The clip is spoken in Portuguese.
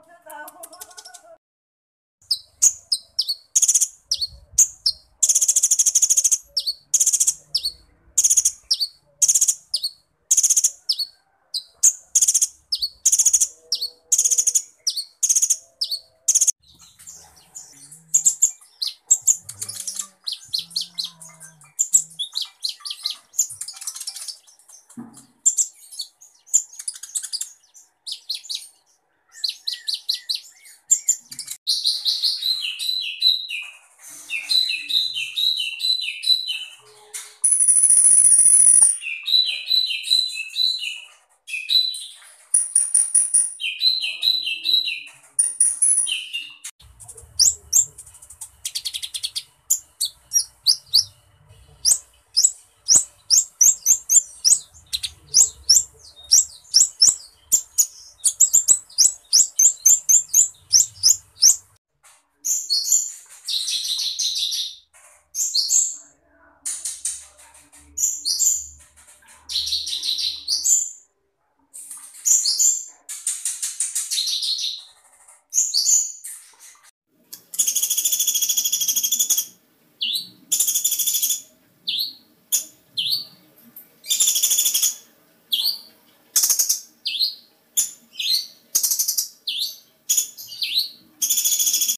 óbvio não.